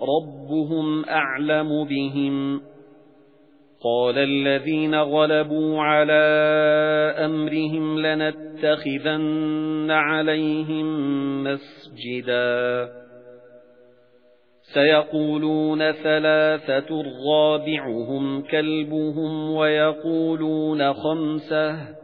رَبُّهُمْ أَعْلَمُ بِهِمْ قَالَ الَّذِينَ غَلَبُوا عَلَى أَمْرِهِمْ لَنَتَّخِذَنَّ عَلَيْهِمْ مَسْجِدًا سَيَقُولُونَ ثَلَاثَةٌ رَابِعُهُمْ كَلْبُهُمْ وَيَقُولُونَ خَمْسَةٌ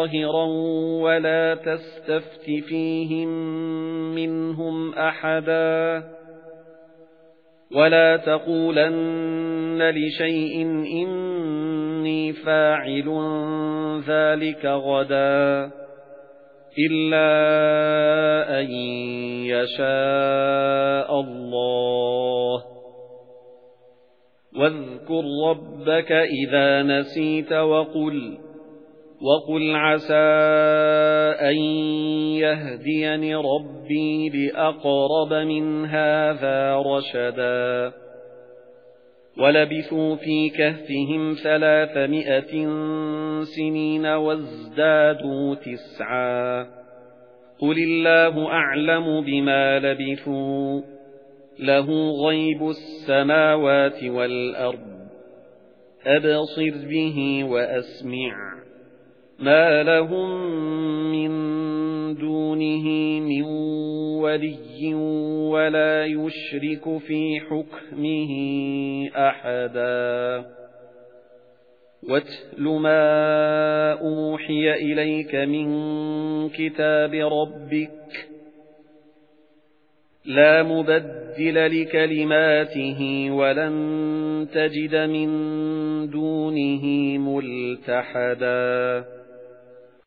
ظَاهِرًا وَلَا تَسْتَفْتِ فِيهِمْ مِنْهُمْ أَحَدًا وَلَا تَقُولَنَّ لِشَيْءٍ إِنِّي فَاعِلٌ ذَلِكَ غَدًا إِلَّا أَن يَشَاءَ اللَّهُ. وَاذْكُر رَّبَّكَ إِذَا نَسِيتَ وَقُلْ وَقُلْ عَسَى أَن يَهْدِيَنِ رَبِّي لِأَقْرَبَ مِنْ هَذَا رَشَدًا وَلَبِثُوا فِي كَهْفِهِمْ ثَلَاثَمِائَةٍ سِنِينَ وَازْدَادُوا تِسْعًا قُلِ اللَّهُ أَعْلَمُ بِمَا لَبِثُوا لَهُ غَيْبُ السَّمَاوَاتِ وَالْأَرْضِ أَبْصِرْ بِهِ وَأَسْمِعْ مَا لَهُم مِّن دُونِهِ مِن وَلِيٍّ وَلَا يُشْرِكُ فِي حُكْمِهِ أَحَدًا وَاتْلُ مَا أُوحِيَ إِلَيْكَ مِن كِتَابِ رَبِّكَ لَا مُبَدِّلَ لِكَلِمَاتِهِ وَلَن تَجِدَ مِن دُونِهِ مُلْتَحَدًا